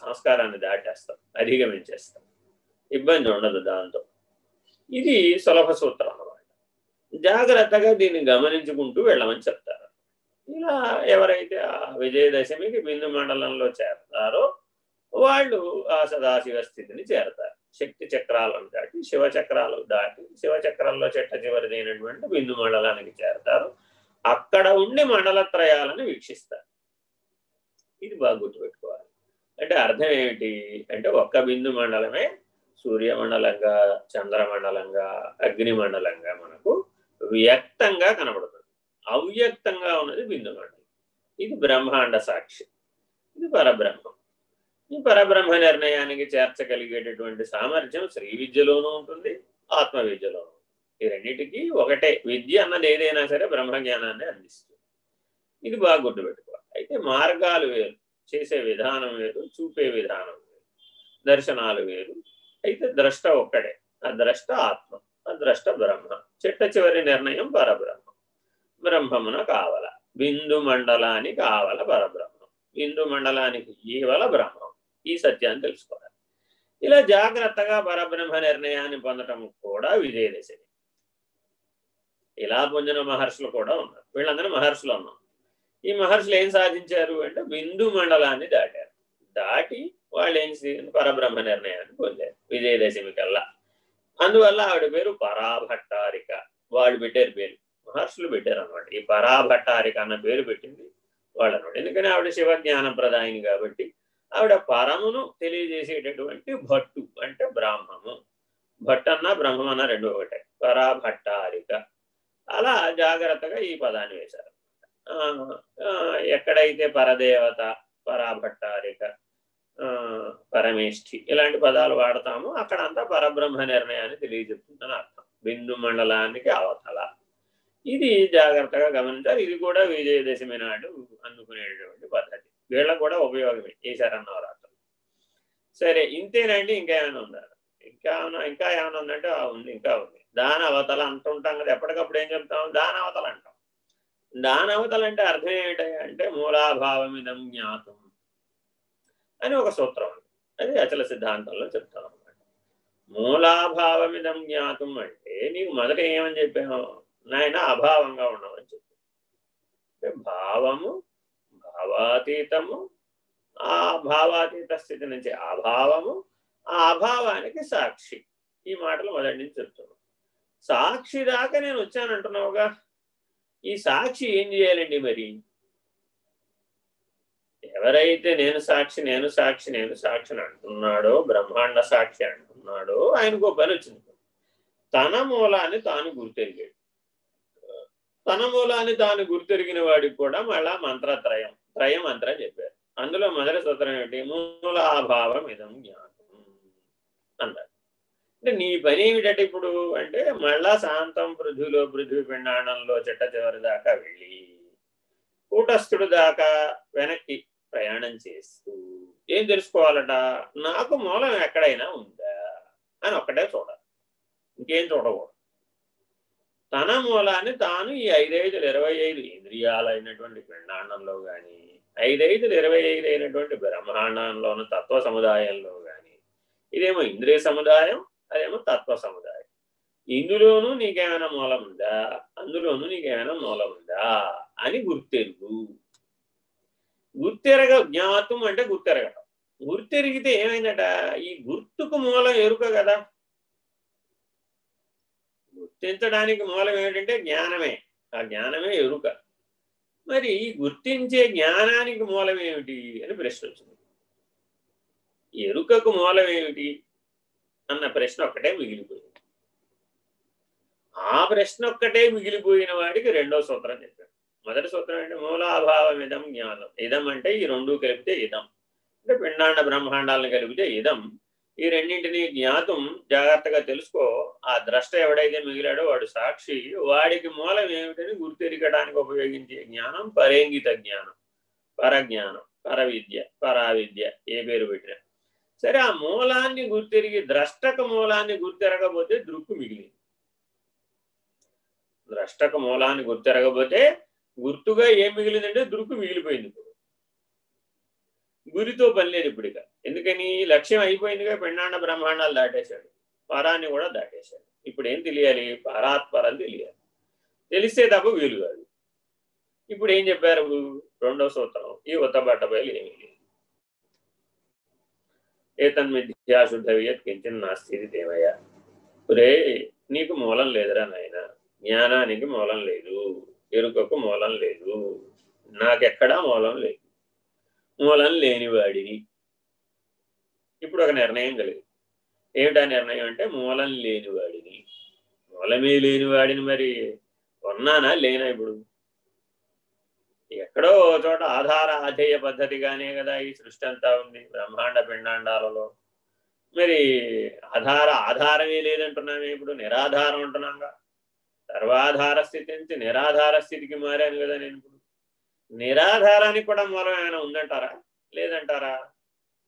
సంస్కారాన్ని దాటేస్తాం అధిగమించేస్తాం. ఇబ్బంది ఉండదు దాంతో. ఇది సులభ సూత్రం అనమాట జాగ్రత్తగా దీన్ని గమనించుకుంటూ వెళ్ళమని చెప్తారు. ఇలా ఎవరైతే ఆ విజయదశమికి బిందు మండలంలో చేరతారో వాళ్ళు ఆ సదాశివ స్థితిని చేరతారు. శక్తి చక్రాలను దాటి శివ చక్రాలు దాటి శివ చక్రంలో చెట్ట చివరిదైనటువంటి బిందు మండలానికి చేరతారు. అక్కడ ఉండి మండలత్రయాలను వీక్షిస్తారు. ఇది బాగా గుర్తుపెట్టు అంటే అర్థం ఏమిటి? అంటే ఒక్క బిందు మండలమే సూర్యమండలంగా చంద్రమండలంగా అగ్ని మండలంగా మనకు వ్యక్తంగా కనబడుతుంది. అవ్యక్తంగా ఉన్నది బిందు మండలం. ఇది బ్రహ్మాండ సాక్షి. ఇది పరబ్రహ్మం. ఈ పరబ్రహ్మ నిర్ణయానికి చేర్చగలిగేటటువంటి సామర్థ్యం శ్రీ విద్యలోనూ ఉంటుంది ఆత్మ విద్యలోనూ ఈ రెండింటికి ఒకటే విద్య అన్నది ఏదైనా సరే బ్రహ్మజ్ఞానాన్ని అందిస్తుంది. ఇది బాగా గుర్తుపెట్టుకోవాలి. అయితే మార్గాలు వేరు. చేసే విధానం వేరు చూపే విధానం వేరు దర్శనాలు వేరు. అయితే ద్రష్ట ఒక్కడే. ఆ ద్రష్ట ఆత్మ ఆ ద్రష్ట బ్రహ్మ. చిట్ట చివరి నిర్ణయం పరబ్రహ్మ. బ్రహ్మమున కావల. బిందు మండలానికి కావల పరబ్రహ్మం. బిందు మండలానికి ఈవల బ్రహ్మం. ఈ సత్యాన్ని తెలుసుకోవాలి. ఇలా జాగ్రత్తగా పరబ్రహ్మ నిర్ణయాన్ని పొందటం కూడా విజయదశమి. ఇలా పొందిన మహర్షులు కూడా ఉన్నారు. వీళ్ళందరూ మహర్షులు ఉన్నాం ఈ మహర్షులు ఏం సాధించారు అంటే బిందు మండలాన్ని దాటారు. దాటి వాళ్ళు ఏం పరబ్రహ్మ నిర్ణయాన్ని పొందారు విజయదశమి కల్లా. అందువల్ల ఆవిడ పేరు పరాభట్టారిక. వాళ్ళు పెట్టారు పేరు. మహర్షులు పెట్టారు అనమాట ఈ పరాభట్టారిక అన్న పేరు పెట్టింది వాళ్ళు అనమాట ఎందుకని ఆవిడ శివజ్ఞాన ప్రదాయిని కాబట్టి ఆవిడ పరమును తెలియజేసేటటువంటి భట్టు అంటే బ్రాహ్మము. భట్ అన్న బ్రహ్మం అన్న రెండు ఒకటే. పరాభట్టారిక. అలా జాగ్రత్తగా ఈ పదాన్ని వేశారు. ఎక్కడైతే పరదేవత పరాభట్టారిక పరమేష్ఠి ఇలాంటి పదాలు వాడతామో అక్కడంతా పరబ్రహ్మ నిర్ణయాన్ని తెలియజెప్తుందని అర్థం. బిందు మండలానికి అవతల. ఇది జాగ్రత్తగా గమనించాలి. ఇది కూడా విజయదశమి నాడు అందుకునేటటువంటి పద్ధతి. వీళ్ళకు కూడా ఉపయోగమే ఈ శరన్నవరాత్రులు. సరే ఇంతేనండి. ఇంకా ఏమైనా ఉందా? ఇంకా ఇంకా ఏమైనా ఉందంటే ఉంది ఇంకా ఉంది. దాని అవతల అంటుంటాం కదా ఎప్పటికప్పుడు ఏం చెప్తాం? దాని అవతల అంటాం దాని అవతల అంటే అర్థం ఏమిటంటే మూలాభావమిదం జ్ఞాతం అని ఒక సూత్రం. అది అచల సిద్ధాంతంలో చెప్తాం అనమాట మూలాభావమిదం జ్ఞాతం అంటే నీకు మొదట ఏమని చెప్పాను నాయన అభావంగా ఉండమని చెప్పి అంటే భావము భావాతీతము ఆ భావాతీత స్థితి నుంచి అభావము ఆ అభావానికి సాక్షి. ఈ మాటలు మొదటి నుంచి చెప్తున్నాను సాక్షి దాకా నేను వచ్చానంటున్నావుగా? ఈ సాక్షి ఏం చేయాలండి మరి? ఎవరైతే నేను సాక్షి నేను సాక్షి నేను సాక్షిని అంటున్నాడో బ్రహ్మాండ సాక్షి అంటున్నాడో ఆయనకు పని వచ్చింది. తన మూలాన్ని తాను గుర్తెరిగాడు. తన మూలాన్ని తాను గుర్తెరిగిన వాడికి కూడా మళ్ళా మంత్రత్రయం త్రయం మంత్రం చెప్పారు. అందులో మొదటి సూత్రం ఏమిటి? మూలాభావం ఇదం జ్ఞానం అన్నారు అంటే నీ పని ఏమిటంటే ఇప్పుడు అంటే మళ్ళా శాంతం పృథ్వీలో పృథ్వీ పిండాణంలో చెట్ట చివరి దాకా వెళ్ళి కూటస్థుడు దాకా వెనక్కి ప్రయాణం చేస్తూ ఏం తెలుసుకోవాలట? నాకు మూలం ఎక్కడైనా ఉందా? అని ఒక్కటే చూడాలి. ఇంకేం చూడకూడదు. తన మూలాన్ని తాను ఈ ఐదైదులు ఇరవై ఐదు ఇంద్రియాలైనటువంటి పిండాండంలో కానీ ఐదైదులు ఇరవై ఐదు అయినటువంటి బ్రహ్మాండంలోని తత్వ సముదాయంలో కానీ ఇదేమో ఇంద్రియ సముదాయం అదేమో తత్వ సముదాయం. ఇందులోనూ నీకేమైనా మూలం ఉందా? అందులోనూ నీకేమైనా మూలం ఉందా? అని గుర్తెరుగు. గుర్తెరగ జ్ఞాతం అంటే గుర్తెరగటం. గుర్తెరిగితే ఏమైందట? ఈ గుర్తుకు మూలం ఎరుక కదా. గుర్తించడానికి మూలం ఏమిటంటే జ్ఞానమే. ఆ జ్ఞానమే ఎరుక. మరి గుర్తించే జ్ఞానానికి మూలం ఏమిటి అని ప్రశ్న వచ్చింది. ఎరుకకు మూలం ఏమిటి? అన్న ప్రశ్న ఒక్కటే మిగిలిపోయింది. ఆ ప్రశ్న ఒక్కటే మిగిలిపోయిన వాడికి రెండో సూత్రం చెప్పాడు. మొదటి సూత్రం అంటే మూలాభావం ఇదం జ్ఞానం. ఇదం అంటే ఈ రెండు కలిపితే ఇదం. అంటే పిండాండ బ్రహ్మాండాలను కలిపితే ఇదం. ఈ రెండింటిని జ్ఞాతం జాగ్రత్తగా తెలుసుకో. ఆ ద్రష్ట ఎవడైతే మిగిలాడో వాడు సాక్షి. వాడికి మూలం ఏమిటని గుర్తెరిగడానికి ఉపయోగించే జ్ఞానం పరేంగిత జ్ఞానం. పరజ్ఞానం పరవిద్య పరావిద్య ఏ పేరు పెట్టినా. సరే ఆ మూలాన్ని గుర్తిరిగి ద్రష్టక మూలాన్ని గుర్తిరగబోతే దృక్కు మిగిలింది. ద్రష్టక మూలాన్ని గుర్తిరగబోతే గుర్తుగా ఏం మిగిలిందంటే దృక్కు మిగిలిపోయింది ఇప్పుడు. గురితో పని లేదు ఇప్పుడు ఇక. ఎందుకని? లక్ష్యం అయిపోయిందిగా పెండాండ బ్రహ్మాండాలు దాటేశాడు. పరాన్ని కూడా దాటేశాడు. ఇప్పుడు ఏం తెలియాలి? పరాత్పరం తెలియాలి. తెలిస్తే తప్ప వీలు కాదు. ఇప్పుడు ఏం చెప్పారు? రెండవ సూత్రం ఈ ఉత్తబట్ట బయలు ఏమీ లేదు. ఏతన్మిథ్యాశుద్ధవియత్ కించిన నాస్తి దేవయ్య రే నీకు మూలం లేదురా నాయన. జ్ఞానానికి మూలం లేదు. ఎరుకకు మూలం లేదు. నాకెక్కడా మూలం లేదు. మూలం లేనివాడిని ఇప్పుడు ఒక నిర్ణయం కలిగి. ఏమిటా నిర్ణయం అంటే మూలం లేనివాడిని మూలమే లేనివాడిని మరి. ఉన్నానా లేనా ఇప్పుడు? ఎక్కడో చోట ఆధార ఆధేయ పద్ధతిగానే కదా ఈ సృష్టి అంతా ఉంది బ్రహ్మాండ పిండాండాలలో. మరి ఆధార ఆధారమే లేదంటున్నామే ఇప్పుడు నిరాధారం అంటున్నాగా. సర్వాధార స్థితి నుంచి నిరాధార స్థితికి మారాను కదా నేను ఇప్పుడు. నిరాధారానికి కూడా మూలం ఏమైనా ఉందంటారా? లేదంటారా?